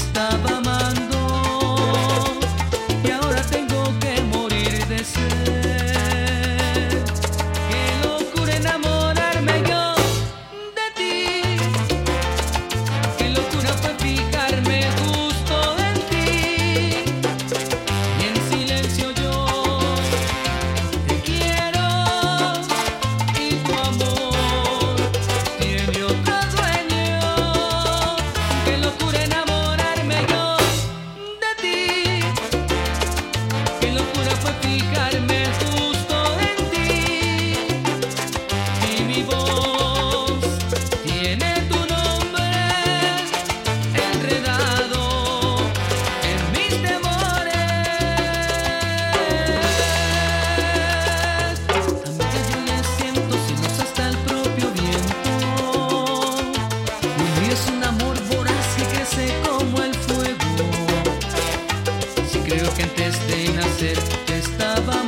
estaba mi voz tiene tu nombre enredado en mis temores. También siento sin luz hasta el propio viento. Es un amor por así que se como el fuego. Si creo que antes de nacer estaba